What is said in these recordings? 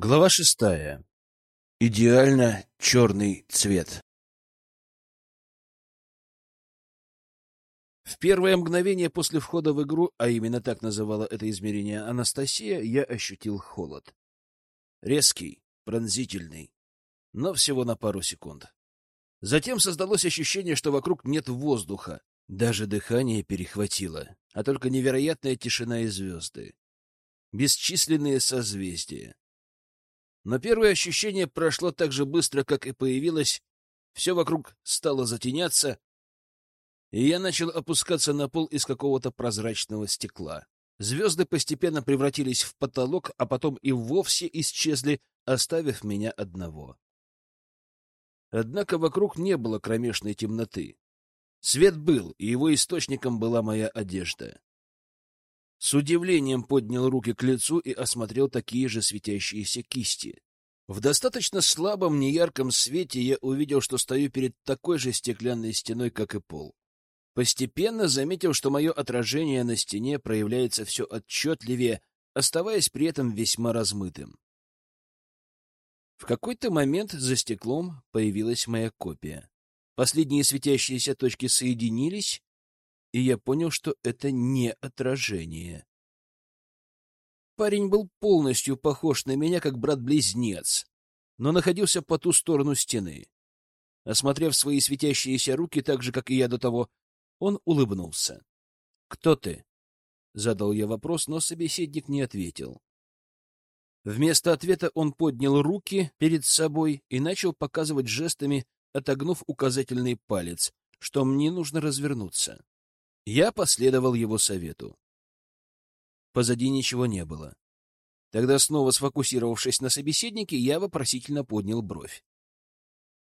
Глава шестая. Идеально черный цвет. В первое мгновение после входа в игру, а именно так называла это измерение Анастасия, я ощутил холод. Резкий, пронзительный, но всего на пару секунд. Затем создалось ощущение, что вокруг нет воздуха, даже дыхание перехватило, а только невероятная тишина и звезды. Бесчисленные созвездия, но первое ощущение прошло так же быстро, как и появилось. Все вокруг стало затеняться, и я начал опускаться на пол из какого-то прозрачного стекла. Звезды постепенно превратились в потолок, а потом и вовсе исчезли, оставив меня одного. Однако вокруг не было кромешной темноты. Свет был, и его источником была моя одежда. С удивлением поднял руки к лицу и осмотрел такие же светящиеся кисти. В достаточно слабом, неярком свете я увидел, что стою перед такой же стеклянной стеной, как и пол. Постепенно заметил, что мое отражение на стене проявляется все отчетливее, оставаясь при этом весьма размытым. В какой-то момент за стеклом появилась моя копия. Последние светящиеся точки соединились, и я понял, что это не отражение. Парень был полностью похож на меня, как брат-близнец, но находился по ту сторону стены. Осмотрев свои светящиеся руки так же, как и я до того, он улыбнулся. — Кто ты? — задал я вопрос, но собеседник не ответил. Вместо ответа он поднял руки перед собой и начал показывать жестами, отогнув указательный палец, что мне нужно развернуться. Я последовал его совету. Позади ничего не было. Тогда, снова сфокусировавшись на собеседнике, я вопросительно поднял бровь.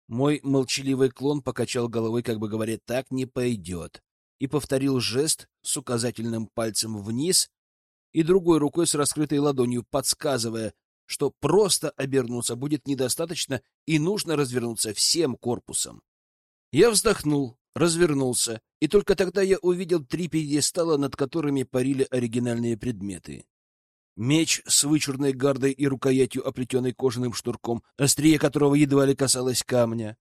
Мой молчаливый клон покачал головой, как бы говоря, «так не пойдет», и повторил жест с указательным пальцем вниз и другой рукой с раскрытой ладонью, подсказывая, что просто обернуться будет недостаточно и нужно развернуться всем корпусом. Я вздохнул, развернулся, и только тогда я увидел три пьедестала, над которыми парили оригинальные предметы. Меч с вычурной гардой и рукоятью, оплетенной кожаным шнурком, острие которого едва ли касалось камня,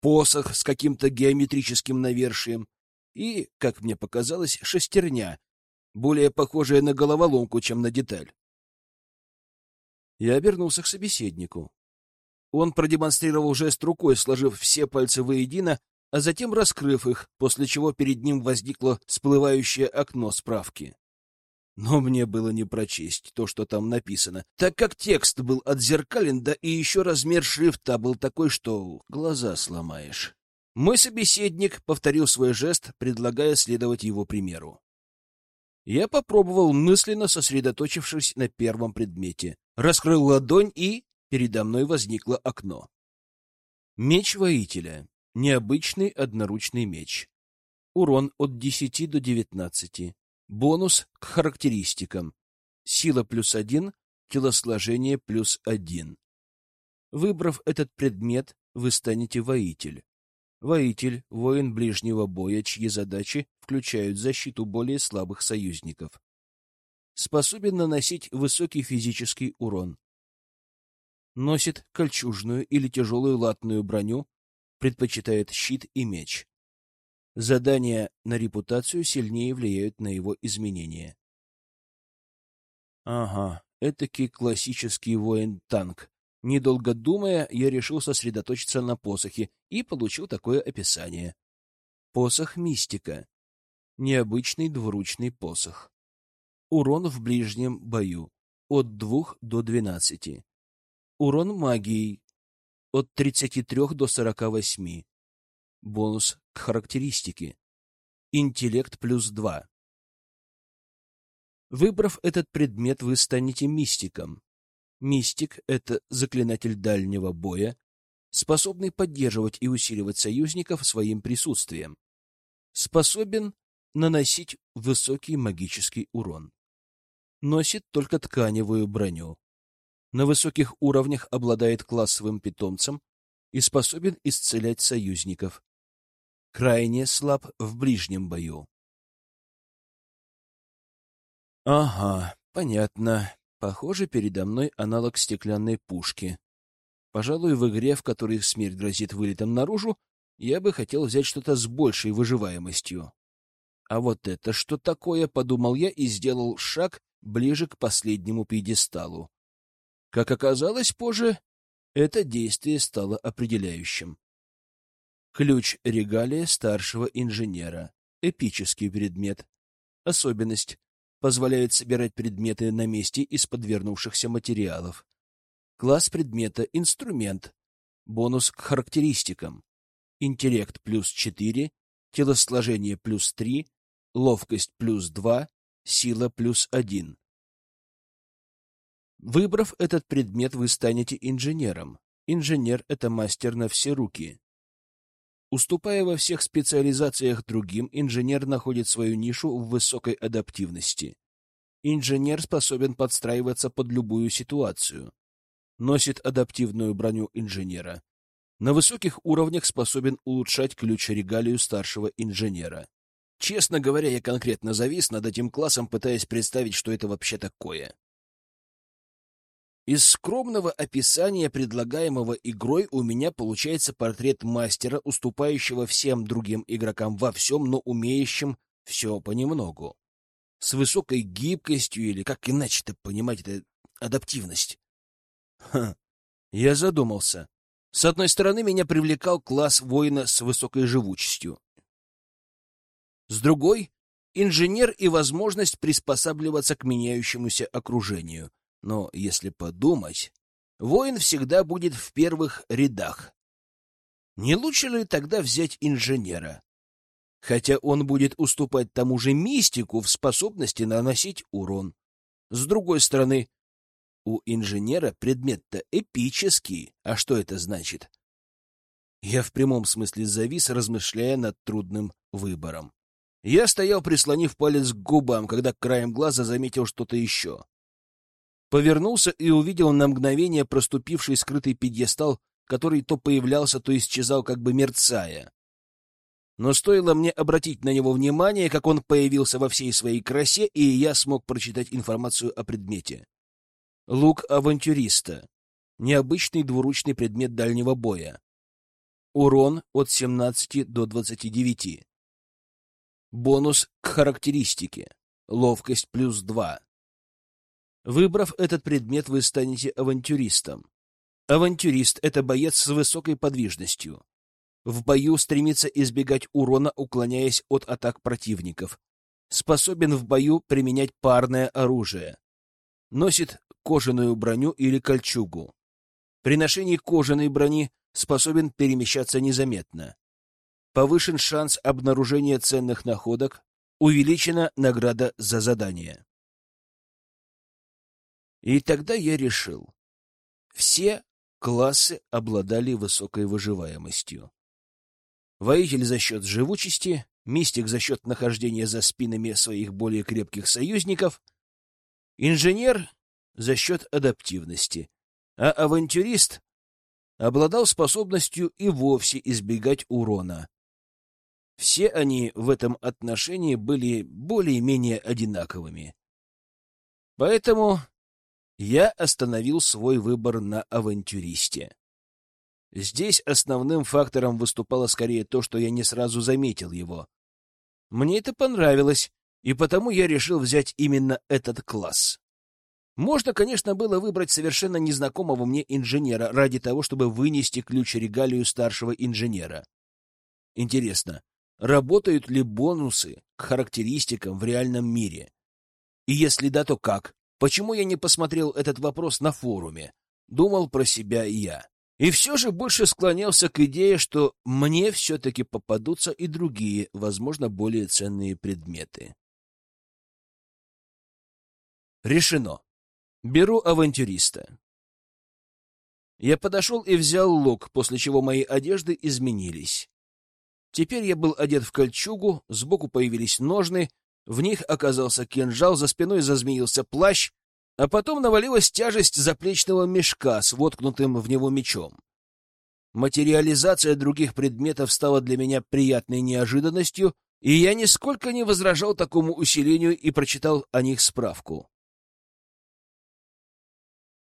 посох с каким-то геометрическим навершием и, как мне показалось, шестерня, более похожая на головоломку, чем на деталь. Я обернулся к собеседнику. Он продемонстрировал жест рукой, сложив все пальцы воедино, а затем раскрыв их, после чего перед ним возникло всплывающее окно справки. Но мне было не прочесть то, что там написано, так как текст был отзеркален, да и еще размер шрифта был такой, что глаза сломаешь. Мой собеседник повторил свой жест, предлагая следовать его примеру. Я попробовал, мысленно сосредоточившись на первом предмете. Раскрыл ладонь, и передо мной возникло окно. Меч воителя. Необычный одноручный меч. Урон от 10 до 19. Бонус к характеристикам. Сила плюс 1, телосложение плюс 1. Выбрав этот предмет, вы станете воитель. Воитель — воин ближнего боя, чьи задачи включают защиту более слабых союзников. Способен наносить высокий физический урон. Носит кольчужную или тяжелую латную броню предпочитает щит и меч. Задания на репутацию сильнее влияют на его изменения. Ага, этакий классический воин-танк. Недолго думая, я решил сосредоточиться на посохе и получил такое описание. Посох мистика. Необычный двуручный посох. Урон в ближнем бою. От двух до двенадцати. Урон магией от 33 до 48. Бонус к характеристике. Интеллект плюс 2. Выбрав этот предмет, вы станете мистиком. Мистик — это заклинатель дальнего боя, способный поддерживать и усиливать союзников своим присутствием. Способен наносить высокий магический урон. Носит только тканевую броню на высоких уровнях обладает классовым питомцем и способен исцелять союзников. Крайне слаб в ближнем бою. Ага, понятно. Похоже, передо мной аналог стеклянной пушки. Пожалуй, в игре, в которой смерть грозит вылетом наружу, я бы хотел взять что-то с большей выживаемостью. А вот это что такое, подумал я и сделал шаг ближе к последнему пьедесталу. Как оказалось позже, это действие стало определяющим. Ключ регалия старшего инженера. Эпический предмет. Особенность. Позволяет собирать предметы на месте из подвернувшихся материалов. Класс предмета — инструмент. Бонус к характеристикам. Интеллект плюс 4, телосложение плюс 3, ловкость плюс 2, сила плюс 1. Выбрав этот предмет, вы станете инженером. Инженер — это мастер на все руки. Уступая во всех специализациях другим, инженер находит свою нишу в высокой адаптивности. Инженер способен подстраиваться под любую ситуацию. Носит адаптивную броню инженера. На высоких уровнях способен улучшать ключ-регалию старшего инженера. Честно говоря, я конкретно завис над этим классом, пытаясь представить, что это вообще такое. Из скромного описания предлагаемого игрой у меня получается портрет мастера, уступающего всем другим игрокам во всем, но умеющим все понемногу. С высокой гибкостью или, как иначе-то понимать, это адаптивность. Ха, я задумался. С одной стороны, меня привлекал класс воина с высокой живучестью. С другой — инженер и возможность приспосабливаться к меняющемуся окружению — но если подумать, воин всегда будет в первых рядах. Не лучше ли тогда взять инженера? Хотя он будет уступать тому же мистику в способности наносить урон. С другой стороны, у инженера предмет-то эпический. А что это значит? Я в прямом смысле завис, размышляя над трудным выбором. Я стоял, прислонив палец к губам, когда краем глаза заметил что-то еще повернулся и увидел на мгновение проступивший скрытый пьедестал, который то появлялся, то исчезал, как бы мерцая. Но стоило мне обратить на него внимание, как он появился во всей своей красе, и я смог прочитать информацию о предмете. Лук авантюриста. Необычный двуручный предмет дальнего боя. Урон от 17 до 29. Бонус к характеристике. Ловкость плюс 2. Выбрав этот предмет, вы станете авантюристом. Авантюрист — это боец с высокой подвижностью. В бою стремится избегать урона, уклоняясь от атак противников. Способен в бою применять парное оружие. Носит кожаную броню или кольчугу. При ношении кожаной брони способен перемещаться незаметно. Повышен шанс обнаружения ценных находок, увеличена награда за задание. И тогда я решил. Все классы обладали высокой выживаемостью. Воитель за счет живучести, мистик за счет нахождения за спинами своих более крепких союзников, инженер за счет адаптивности, а авантюрист обладал способностью и вовсе избегать урона. Все они в этом отношении были более-менее одинаковыми. Поэтому я остановил свой выбор на авантюристе. Здесь основным фактором выступало скорее то, что я не сразу заметил его. Мне это понравилось, и потому я решил взять именно этот класс. Можно, конечно, было выбрать совершенно незнакомого мне инженера ради того, чтобы вынести ключ-регалию старшего инженера. Интересно, работают ли бонусы к характеристикам в реальном мире? И если да, то как? Почему я не посмотрел этот вопрос на форуме? Думал про себя и я. И все же больше склонялся к идее, что мне все-таки попадутся и другие, возможно, более ценные предметы. Решено. Беру авантюриста. Я подошел и взял лук, после чего мои одежды изменились. Теперь я был одет в кольчугу, сбоку появились ножны, в них оказался кинжал, за спиной зазмеился плащ, а потом навалилась тяжесть заплечного мешка с воткнутым в него мечом. Материализация других предметов стала для меня приятной неожиданностью, и я нисколько не возражал такому усилению и прочитал о них справку.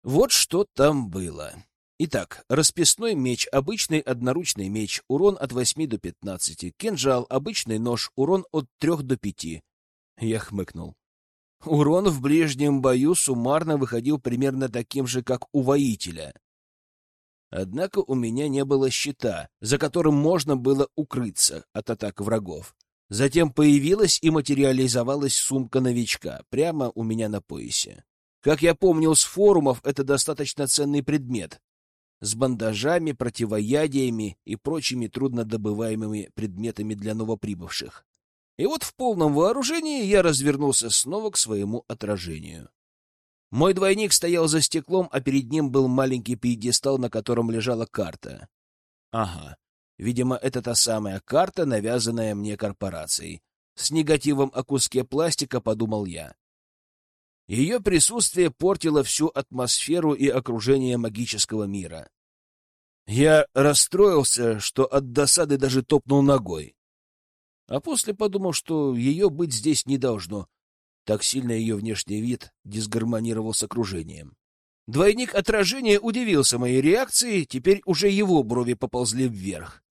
Вот что там было. Итак, расписной меч, обычный одноручный меч, урон от 8 до 15. Кинжал, обычный нож, урон от 3 до 5. Я хмыкнул. Урон в ближнем бою суммарно выходил примерно таким же, как у воителя. Однако у меня не было щита, за которым можно было укрыться от атак врагов. Затем появилась и материализовалась сумка новичка прямо у меня на поясе. Как я помнил с форумов, это достаточно ценный предмет, с бандажами, противоядиями и прочими труднодобываемыми предметами для новоприбывших. И вот в полном вооружении я развернулся снова к своему отражению. Мой двойник стоял за стеклом, а перед ним был маленький пьедестал, на котором лежала карта. Ага, видимо, это та самая карта, навязанная мне корпорацией. С негативом о куске пластика подумал я. Ее присутствие портило всю атмосферу и окружение магического мира. Я расстроился, что от досады даже топнул ногой. А после подумал, что ее быть здесь не должно. Так сильно ее внешний вид дисгармонировал с окружением. Двойник отражения удивился моей реакции, теперь уже его брови поползли вверх.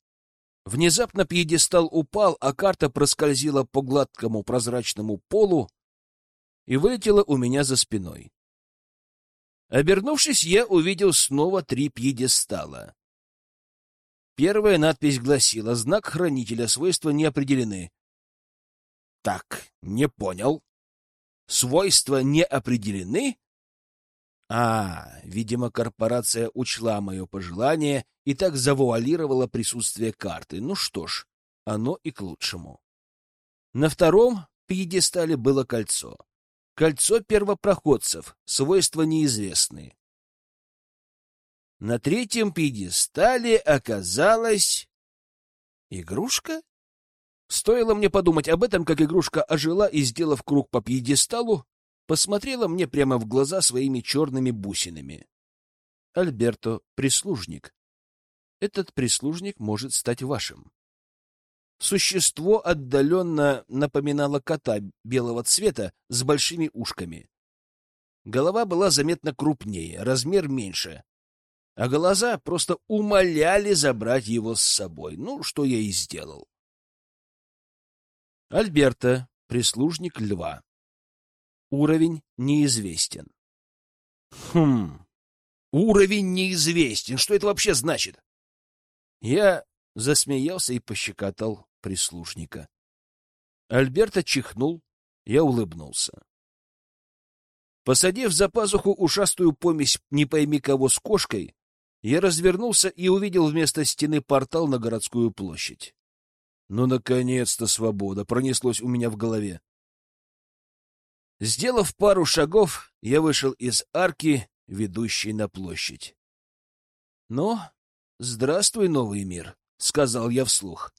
Внезапно пьедестал упал, а карта проскользила по гладкому прозрачному полу, и вылетела у меня за спиной. Обернувшись, я увидел снова три пьедестала. Первая надпись гласила «Знак хранителя, свойства не определены». Так, не понял. Свойства не определены? А, видимо, корпорация учла мое пожелание и так завуалировала присутствие карты. Ну что ж, оно и к лучшему. На втором пьедестале было кольцо. Кольцо первопроходцев, свойства неизвестны. На третьем пьедестале оказалась... Игрушка? Стоило мне подумать об этом, как игрушка ожила и, сделав круг по пьедесталу, посмотрела мне прямо в глаза своими черными бусинами. Альберто — прислужник. Этот прислужник может стать вашим. Существо отдаленно напоминало кота белого цвета с большими ушками. Голова была заметно крупнее, размер меньше, а глаза просто умоляли забрать его с собой. Ну, что я и сделал. Альберта, прислужник льва. Уровень неизвестен. Хм, уровень неизвестен. Что это вообще значит? Я засмеялся и пощекотал прислужника. Альберта чихнул, я улыбнулся. Посадив за пазуху ушастую помесь не пойми кого с кошкой, я развернулся и увидел вместо стены портал на городскую площадь. Ну, наконец-то свобода! Пронеслось у меня в голове. Сделав пару шагов, я вышел из арки, ведущей на площадь. — Ну, здравствуй, новый мир, — сказал я вслух.